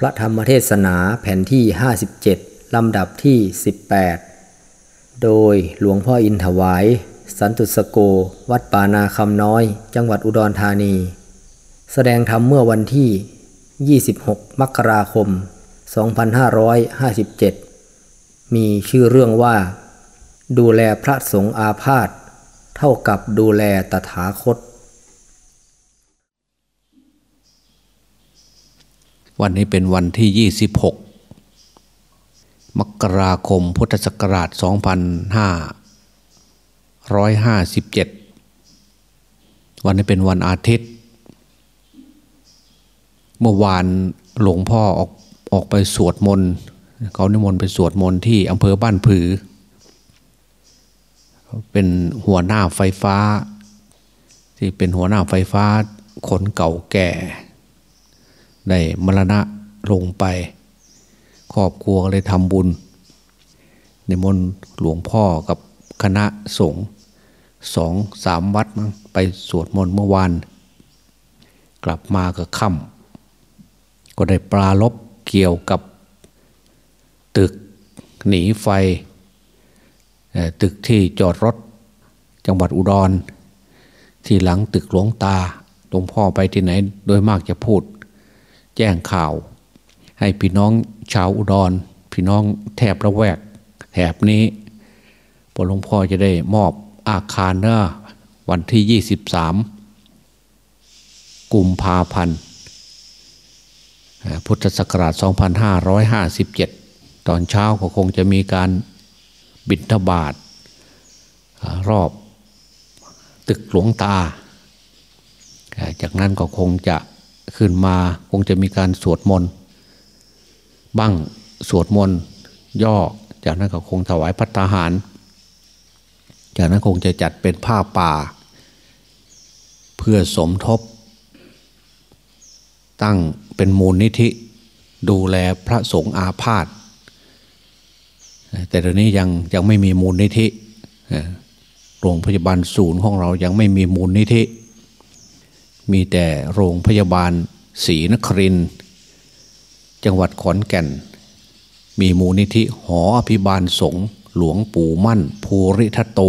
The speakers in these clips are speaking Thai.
พระธรรมเทศนาแผ่นที่ 57 ลำดับที่ 18 โดยหลวงพ่ออินถวาย สันตุสโก วัดป่านาคำน้อย จังหวัดอุดรธานี แสดงธรรมเมื่อวันที่ 26 มกราคม 2557 มีชื่อเรื่องว่า ดูแลพระสงฆ์อาพาธเท่ากับดูแลตถาคต วันนี้เป็นวันที่ 26 มกราคมพุทธศักราช 2557 วันนี้เป็นวันอาทิตย์ เมื่อวานหลวงพ่อออกออกไปสวดมนต์เขานิมนต์ไปสวดมนต์ที่อำเภอบ้านผือ เป็นหัวหน้าไฟฟ้า ที่เป็นหัวหน้าไฟฟ้าคนเก่าแก่ ได้มรณะลงไป ครอบครัวก็เลยทำบุญในมนต์หลวงพ่อกับคณะสงฆ์สองสามวัดมั้งไปสวดมนต์เมื่อวาน กลับมาก็ค่ำก็ได้ปลาลบเกี่ยวกับตึกหนีไฟ ตึกที่จอดรถจังหวัดอุดร ที่หลังตึกหลวงตาหลวงพ่อไปที่ไหน โดยมากจะพูด แจ้งข่าว ให้พี่น้องชาวอุดร พี่น้องแถบระแวกแถบนี้พอหลวงพ่อจะได้มอบอาคารเนอวันที่ 23 กุมภาพันธ์พุทธศักราช 2557 ตอนเช้าก็คงจะมีการบิณฑบาตรอบตึกหลวงตา จากนั้นก็คงจะ ขึ้นมาคงจะมีการสวดมนต์บ้างสวดมนต์ย่อ จากนั้นก็คงถวายพัตาหาร จากนั้นคงจะจัดเป็นผ้าป่า เพื่อสมทบ ตั้งเป็นมูลนิธิ ดูแลพระสงฆ์อาพาธแต่ตอนนี้ยังยังไม่มีมูลนิธิโรงพยาบาลศูนย์ของเรายังไม่มีมูลนิธิ มีแต่โรงพยาบาลศรีนคริน จังหวัดขอนแก่น มีมูลนิธิหออภิบาลสงฆ์หลวงปู่มั่น ภูริทัตโต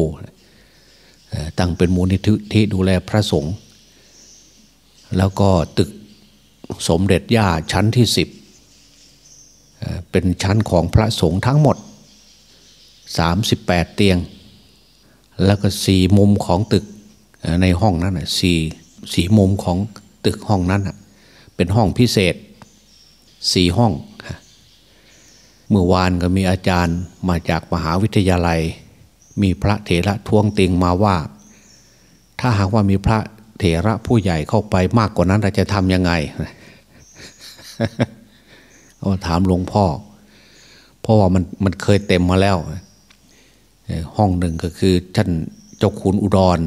ตั้งเป็นมูลนิธิที่ดูแลพระสงฆ์แล้วก็ตึกสมเด็จย่าชั้นที่สิบเป็นชั้นของพระสงฆ์ทั้งหมด 38 เตียง แล้วก็สี่มุมของตึกในห้องนั้นสี่ สีมุมของตึกห้องนั้นเป็นห้องพิเศษสี่ห้อง เมื่อวานก็มีอาจารย์มาจากมหาวิทยาลัย มีพระเถระทวงติงมาว่า ถ้าหากว่ามีพระเถระผู้ใหญ่เข้าไปมากกว่านั้นเราจะทำยังไงเขาถามหลวงพ่อ เพราะว่ามันมันเคยเต็มมาแล้ว ห้องหนึ่งก็คือท่านเจ้าคุณอุดร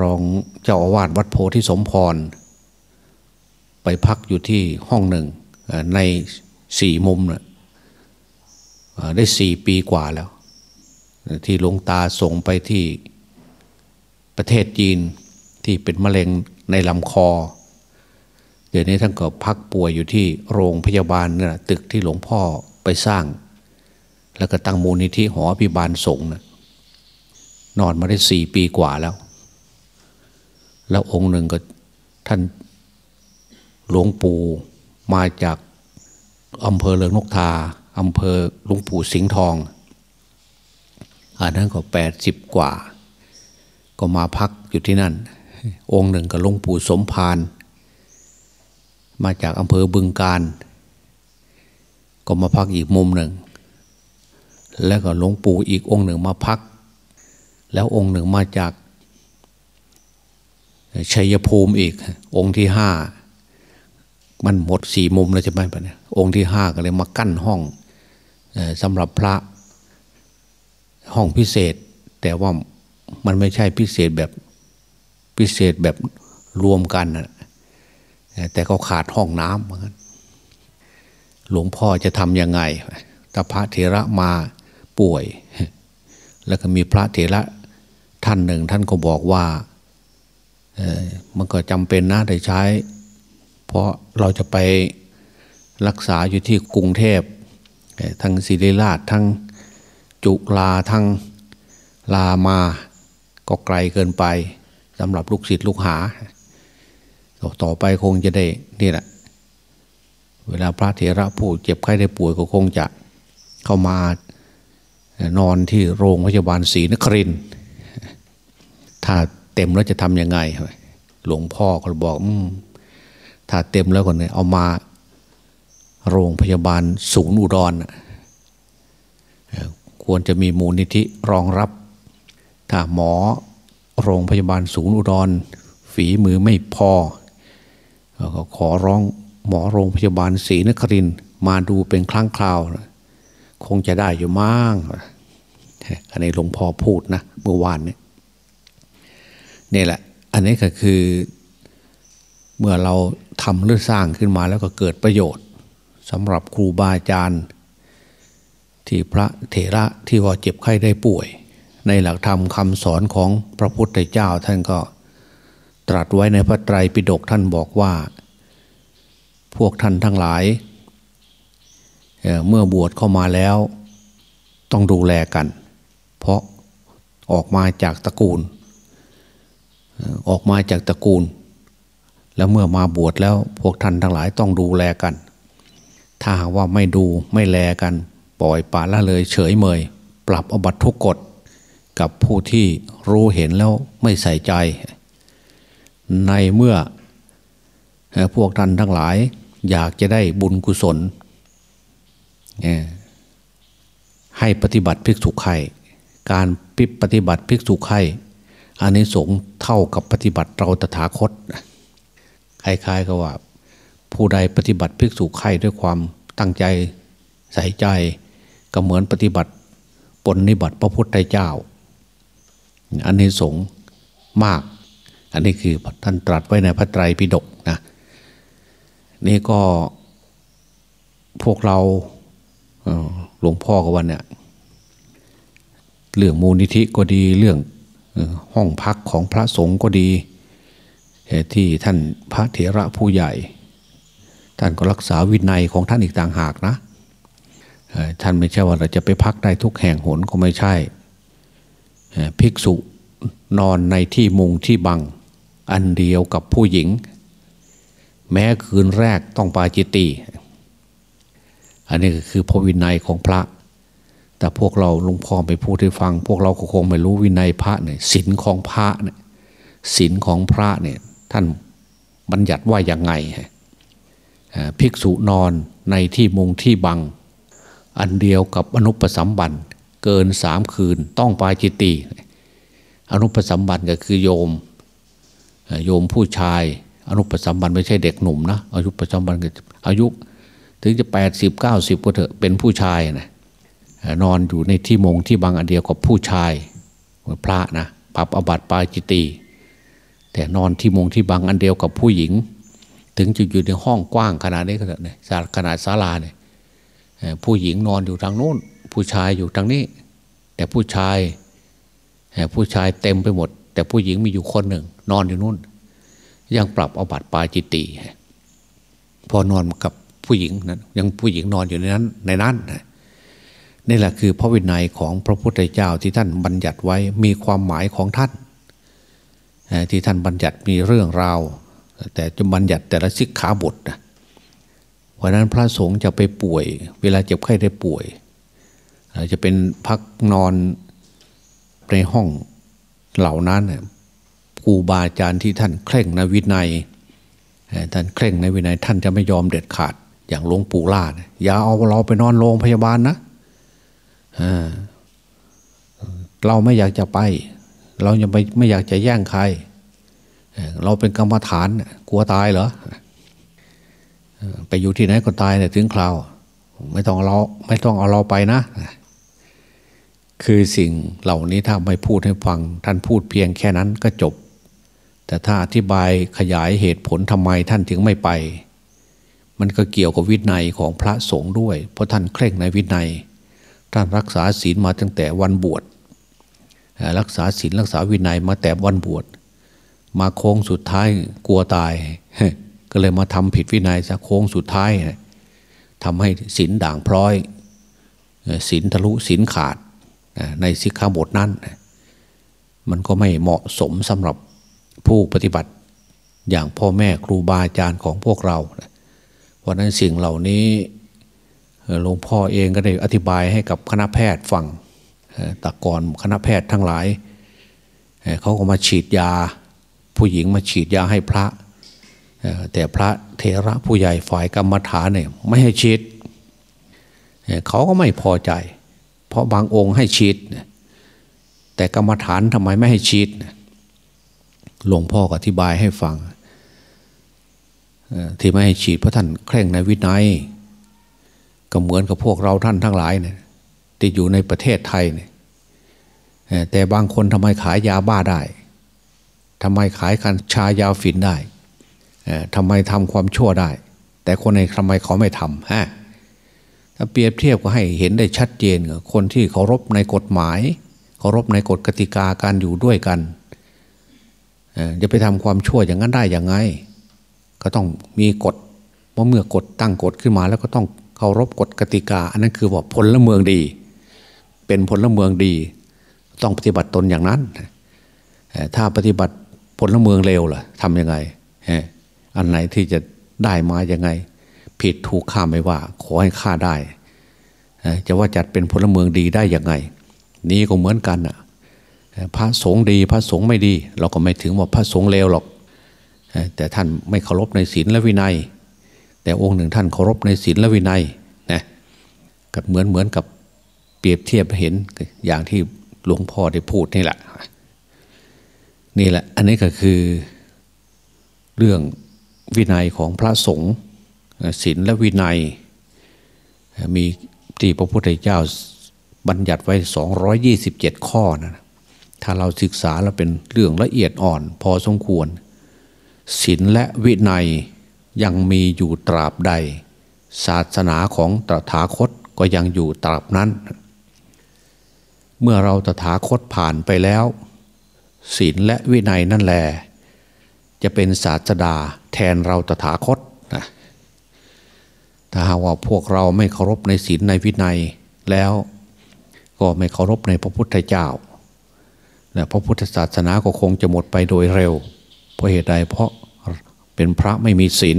รองเจ้าอาวาสวัดโพธิสมพร ไปพักอยู่ที่ห้องหนึ่งในสี่มุมนะได้สี่ปีกว่าแล้ว ที่หลวงตาส่งไปที่ประเทศจีนที่เป็นมะเร็งในลำคอ เดี๋ยวนี้ท่านก็พักป่วยอยู่ที่โรงพยาบาลนะตึกที่หลวงพ่อไปสร้าง แล้วก็ตั้งมูลนิธิหอพิบาลสงฆ์นะนอนมาได้สี่ปีกว่าแล้ว แล้วองค์หนึ่งก็ท่านหลวงปู่มาจากอำเภอเลืองนกทาอำเภอหลวงปู่สิงห์ทองอันนั้นก็แปดสิบกว่า ก็มาพักอยู่ที่นั่น องค์หนึ่งกับหลวงปู่สมภารมาจากอำเภอบึงการ ก็มาพักอีกมุมหนึ่ง แล้วก็หลวงปู่อีกองค์หนึ่งมาพัก แล้วองค์หนึ่งมาจาก ชัยภูมิอีก องค์ที่ห้ามันหมดสี่มุมแล้วจะไหมปะเนี่ยองค์ที่ห้าก็เลยมากั้นห้องสำหรับพระห้องพิเศษ แต่ว่ามันไม่ใช่พิเศษแบบพิเศษแบบรวมกันนะแต่เขาขาดห้องน้ำเหมือนกันหลวงพ่อจะทำยังไงถ้าพระเถระมาป่วย แล้วก็มีพระเถระท่านหนึ่ง ท่านก็บอกว่า มันก็จำเป็นนะได้ใช้ เพราะเราจะไปรักษาอยู่ที่กรุงเทพทั้งศิริราชทั้งจุฬาทั้งลามาก็ไกลเกินไปสำหรับลูกศิษย์ลูกหา ต่อไปคงจะได้นี่แหละเวลาพระเถระผู้เจ็บไข้ได้ป่วยก็คงจะเข้ามานอนที่โรงพยาบาลศรีนครินถ้า เต็มแล้วจะทำยังไง หลวงพ่อก็บอกอถ้าเต็มแล้วก่อนเนี่ยเอามาโรงพยาบาลศูนย์อุดรควรจะมีมูลนิธิรองรับ ถ้าหมอโรงพยาบาลศูนย์อุดร ฝีมือไม่พอก็ขอร้องหมอโรงพยาบาลศรีนครินมาดูเป็นครั้งคราว คงจะได้อยู่มั่งอันนี้หลวงพ่อพูดนะเมื่อวานเนี่ย นี่แหละ อันนี้ก็คือ เมื่อเราทำหรือสร้างขึ้นมาแล้วก็เกิดประโยชน์สำหรับครูบาอาจารย์ ที่พระเถระที่ว่าเจ็บไข้ได้ป่วย ในหลักธรรมคำสอนของพระพุทธเจ้าท่านก็ตรัสไว้ในพระไตรปิฎกท่านบอกว่า พวกท่านทั้งหลายเเมื่อบวชเข้ามาแล้ว ต้องดูแลกัน เพราะออกมาจากตระกูล ออกมาจากตระกูล แล้วเมื่อมาบวชแล้วพวกท่านทั้งหลายต้องดูแลกัน ถ้าหากว่าไม่ดูไม่แลกัน ปล่อยปละละเลยเฉยเมย ปรับอบัตทุกกฎกับผู้ที่รู้เห็นแล้วไม่ใส่ใจ ในเมื่อพวกท่านทั้งหลายอยากจะได้บุญกุศล ให้ปฏิบัติภิกษุไข่การปิปฏิบัติภิกษุไข่ อันนี้สงเท่ากับปฏิบัติเราตถาคตคล้ายๆกับว่า ผู้ใดปฏิบัติภิกษุไข่ด้วยความตั้งใจใส่ใจ ก็เหมือนปฏิบัติปนนิบัติพระพุทธเจ้า อันนี้สงมาก อันนี้คือท่านตรัสไว้ในพระไตรปิฎกนะนี่ก็พวกเราหลวงพ่อกับวันเนี่ยเรื่องมูลนิธิก็ดีเรื่อง ห้องพักของพระสงฆ์ก็ดีที่ท่านพระเถระผู้ใหญ่ ท่านก็รักษาวินัยของท่านอีกต่างหากนะท่านไม่ใช่ว่าเราจะไปพักได้ทุกแห่งหนก็ไม่ใช่ภิกษุนอนในที่มุงที่บัง อันเดียวกับผู้หญิง แม้คืนแรกต้องปาจิตตีอันนี้ก็คือพระวินัยของพระ แต่พวกเราลวงพ่อไปพูดให้ฟัง พวกเราก็คงไม่รู้วินัยพระเนี่ยศีลของพระเนี่ยศีลของพระเนี่ยท่านบัญญัติว่าอย่างไงภิกษุนอนในที่มุงที่บัง อันเดียวกับอนุปสัมบันเกินสามคืนต้องปาจิตตีอนุปสัมบันก็คือโยม โยมผู้ชาย อนุปสัมบันไม่ใช่เด็กหนุ่มนะอายุประจำวันอายุ ถึงจะแปดสิบเก้าสิบก็เถอะเป็นผู้ชายนะ นอนอยู่ในที่มงที่บางอันเดียวกับผู้ชายพระนะปรับอบัติปาจิตีแต่นอนที่มงที่บางอันเดียวกับผู้หญิง ถึงจะอยู่ในห้องกว้างขนาดนี้ก็เถอะเนี่ยขนาดศาลาเนี่ยผู้หญิงนอนอยู่ทางโน้น ผู้ชายอยู่ทางนี้ แต่ผู้ชายผู้ชายเต็มไปหมด แต่ผู้หญิงมีอยู่คนหนึ่ง นอนอยู่นู่น ยังปรับอบัตรปาจิตีพอนอนกับผู้หญิงนั้นยังผู้หญิงนอนอยู่ในนั้นในนั้น นี่แหละคือพระวินัยของพระพุทธเจ้าที่ท่านบัญญัติไว้มีความหมายของท่าน ที่ท่านบัญญัติมีเรื่องราว แต่จะบัญญัติแต่ละสิกขาบทนะเพราะนั้นพระสงฆ์จะไปป่วย เวลาเจ็บไข้ได้ป่วย จะเป็นพักนอนในห้องเหล่านั้นครูบาอาจารย์ที่ท่านเคร่งในวินัยท่านเคร่งในวินัยท่านจะไม่ยอมเด็ดขาดอย่างหลวงปู่ล่าอย่าเอาเราไปนอนโรงพยาบาลนะ เราไม่อยากจะไป เรายังไม่ไม่อยากจะแย่งใคร เราเป็นกรรมฐานกลัวตายเหรอ ไปอยู่ที่ไหนก็ตายเนี่ยถึงคราว ไม่ต้องเราไม่ต้องเอาเราไปนะ คือสิ่งเหล่านี้ถ้าไม่พูดให้ฟัง ท่านพูดเพียงแค่นั้นก็จบ แต่ถ้าอธิบายขยายเหตุผลทำไมท่านถึงไม่ไป มันก็เกี่ยวกับวินัยของพระสงฆ์ด้วย เพราะท่านเคร่งในวินัย ท่านรักษาศีลมาตั้งแต่วันบวชรักษาศีลรักษาวินัยมาแต่วันบวชมาโค้งสุดท้ายกลัวตาย ก็เลยมาทำผิดวินัยซะโค้งสุดท้ายทำให้ศีลด่างพร้อยศีลทะลุศีลขาดในสิกขาบทนั้น มันก็ไม่เหมาะสมสำหรับผู้ปฏิบัติอย่างพ่อแม่ครูบาอาจารย์ของพวกเรา เพราะนั้นสิ่งเหล่านี้ หลวงพ่อเองก็ได้อธิบายให้กับคณะแพทย์ฟังแต่ก่อนคณะแพทย์ทั้งหลายเขาก็มาฉีดยา ผู้หญิงมาฉีดยาให้พระ แต่พระเทระผู้ใหญ่ฝ่ายกรรมฐานเนี่ยไม่ให้ฉีดเขาก็ไม่พอใจ เพราะบางองค์ให้ฉีดแต่กรรมฐานทำไมไม่ให้ฉีดหลวงพ่ออธิบายให้ฟังที่ไม่ให้ฉีดเพราะท่านเคร่งในวินัย ก็เหมือนกับพวกเราท่านทั้งหลายเนี่ยที่อยู่ในประเทศไทยเนี่ยแต่บางคนทำไมขายยาบ้าได้ทำไมขายกัญชายาฝิ่นได้ทำไมทำความชั่วได้ แต่คนในทำไมเขาไม่ทำฮะถ้าเปรียบเทียบก็ให้เห็นได้ชัดเจน คนที่เคารพในกฎหมายเคารพในกฎกติกาการอยู่ด้วยกันจะไปทำความชั่วอย่างนั้นได้อย่างไง ก็ต้องมีกฎเมื่อเมื่อกฎตั้งกฎขึ้นมาแล้วก็ต้อง เคารพกฎกติกา อันนั้นคือว่าพลเมืองดี เป็นพลเมืองดี ต้องปฏิบัติตนอย่างนั้น ถ้าปฏิบัติพลเมืองเลวล่ะทำยังไง อันไหนที่จะได้มาอย่างไง ผิดถูกข้าไม่ว่า ขอให้ข้าได้ จะว่าจัดเป็นพลเมืองดีได้ยังไง นี้ก็เหมือนกันอะพระสงฆ์ดีพระสงฆ์ไม่ดี เราก็ไม่ถึงว่าพระสงฆ์เลวหรอก แต่ท่านไม่เคารพในศีลและวินัย แต่องค์หนึ่งท่านเคารพในศีลและวินัยนะก็เหมือนเหมือนกับเปรียบเทียบเห็นอย่างที่หลวงพ่อได้พูดนี่แหละ นี่แหละ อันนี้ก็คือเรื่องวินัยของพระสงฆ์ศีลและวินัย มีที่พระพุทธเจ้าบัญญัติไว้ 227 ข้อนะถ้าเราศึกษาแล้วเป็นเรื่องละเอียดอ่อน พอสมควรศีลและวินัย ยังมีอยู่ตราบใด ศาสนาของตถาคตก็ยังอยู่ตราบนั้น เมื่อเราตถาคตผ่านไปแล้ว ศีลและวินัยนั่นแหละจะเป็นศาสดาแทนเราตถาคตนะถ้าหากว่าพวกเราไม่เคารพในศีลในวินัยแล้วก็ไม่เคารพในพระพุทธเจ้าและพระพุทธศาสนาก็คงจะหมดไปโดยเร็ว เพราะเหตุใดเพราะ เป็นพระไม่มีศีล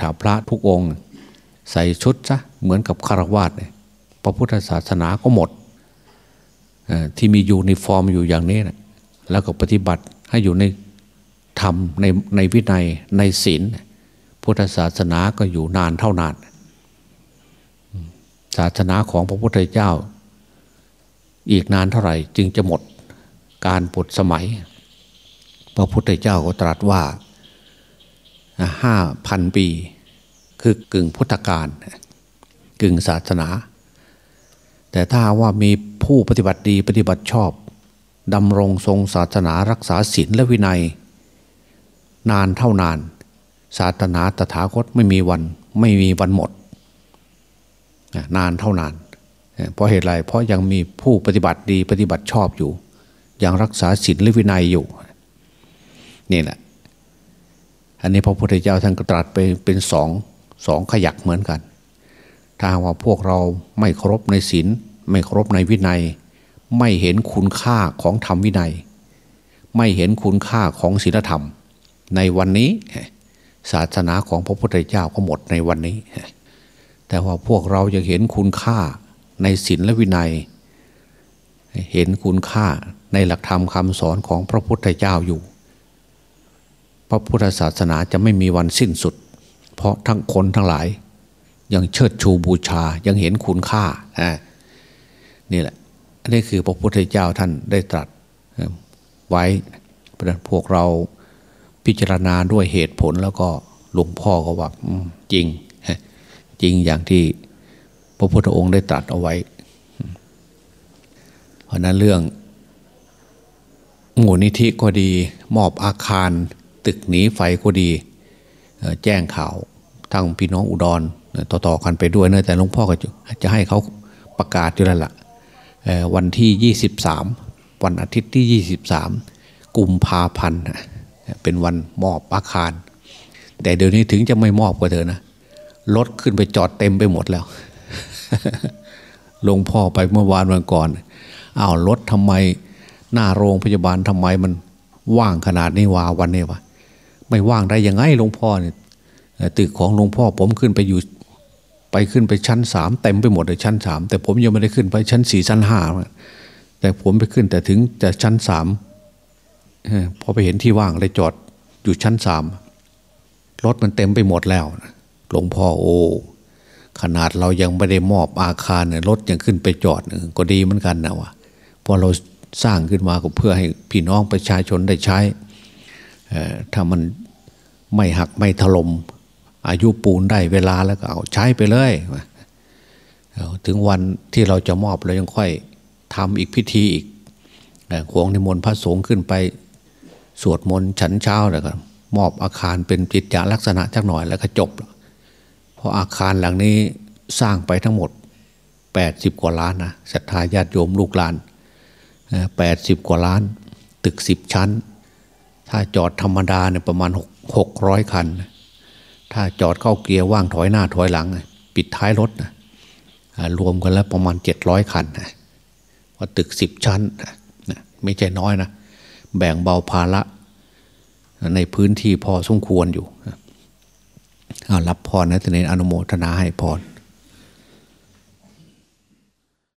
ถ้าพระทุกองค์ ใส่ชุดซะเหมือนกับฆราวาสพระพุทธศาสนาก็หมด ที่มียูนิฟอร์มอยู่อย่างนี้นะแล้วก็ปฏิบัติให้อยู่ในธรรมในในวินัยในศีลพุทธศาสนาก็อยู่นานเท่านาน ศาสนาของพระพุทธเจ้า อีกนานเท่าไหร่ จึงจะหมดการปดสมัย พระพุทธเจ้าก็ตรัสว่า ห้าพันปี คือกึ่งพุทธกาลกึ่งศาสนา แต่ถ้าว่ามีผู้ปฏิบัติดีปฏิบัติชอบดำรงทรงศาสนารักษาศีลและวินัย นานเท่านาน ศาสนาตถาคตไม่มีวันไม่มีวันหมด นานเท่านาน เพราะเหตุไรเพราะยังมีผู้ปฏิบัติดีปฏิบัติชอบอยู่ ยังรักษาศีลและวินัยอยู่ นี่แหละ อันนี้พระพุทธเจ้าท่านก็ตรัสไปเป็นสองสองขยักเหมือนกัน ถ้าว่าพวกเราไม่เคารพในศีลไม่เคารพในวินัย ไม่เห็นคุณค่าของธรรมวินัย ไม่เห็นคุณค่าของศีลธรรม ในวันนี้ศาสนาของพระพุทธเจ้าก็หมดในวันนี้ แต่ว่าพวกเรายังเห็นคุณค่าในศีลและวินัย เห็นคุณค่าในหลักธรรมคำสอนของพระพุทธเจ้าอยู่ พระพุทธศาสนาจะไม่มีวันสิ้นสุด เพราะทั้งคนทั้งหลาย ยังเชิดชูบูชายังเห็นคุณค่านี่แหละอันนี้คือพระพุทธเจ้าท่านได้ตรัสไว้พวกเราพิจารณาด้วยเหตุผลแล้วก็หลวงพ่อก็ว่าจริง จริงอย่างที่พระพุทธองค์ได้ตรัสเอาไว้ เพราะนั้นเรื่องหมูลนิธิก็ดีมอบอาคาร ตึกหนีไฟก็ดี แจ้งข่าวทางพี่น้องอุดรต่อๆกันไปด้วยนะแต่หลวงพ่อก็จะให้เขาประกาศอยู่แล้วละ่ะวันที่ 23 วันอาทิตย์ที่ 23 กุมภาพันธ์เป็นวันมอบอาคาร แต่เดี๋ยวนี้ถึงจะไม่มอบก็เถอะนะรถขึ้นไปจอดเต็มไปหมดแล้วหลวงพ่อไปเมื่อวานวันก่อนอ้าวรถทำไมหน้าโรงพยาบาลทำไมมันว่างขนาดนี้วาวันนี้วะ ไม่ว่างได้ยังไงหลวงพ่อเนี่ยตึกของหลวงพ่อผมขึ้นไปอยู่ไปขึ้นไปชั้นสามเต็มไปหมดเลยชั้นสามแต่ผมยังไม่ได้ขึ้นไปชั้นสี่ชั้นห้าแต่ผมไปขึ้นแต่ถึงแต่ชั้นสามพอไปเห็นที่ว่างเลยจอดอยู่ชั้นสามรถมันเต็มไปหมดแล้วหลวงพ่อโอ้ขนาดเรายังไม่ได้มอบอาคารเนี่ยรถยังขึ้นไปจอดก็ดีเหมือนกันนะวะพอเราสร้างขึ้นมาก็เพื่อให้พี่น้องประชาชนได้ใช้ ถ้ามันไม่หักไม่ถลม่มอายุปูนได้เวลาแล้วก็เอาใช้ไปเลยถึงวันที่เราจะมอบเรายังค่อยทำอีกพิธีอีกขวงนิมนต์พระสงฆ์ขึ้นไป สวดมนต์ฉันเช้าแล้วก็มอบอาคารเป็นจิตจาลักษณะจักหน่อยแล้วก็จบ เพราะอาคารหลังนี้สร้างไปทั้งหมด 80 กว่าล้านนะศรัทธาญาติโยมลูกหลานแปดสิบกว่าล้าน ตึกสิบชั้น ถ้าจอดธรรมดาเนี่ยประมาณหกร้อยคัน ถ้าจอดเข้าเกียร์ว่างถอยหน้าถอยหลัง ปิดท้ายรถนะรวมกันแล้วประมาณเจ็ดร้อยคันนะว่าตึกสิบชั้นนะไม่ใช่น้อยนะ แบ่งเบาภาระในพื้นที่พอสมควรอยู่รับพรนะทนายอนุโมทนาให้พร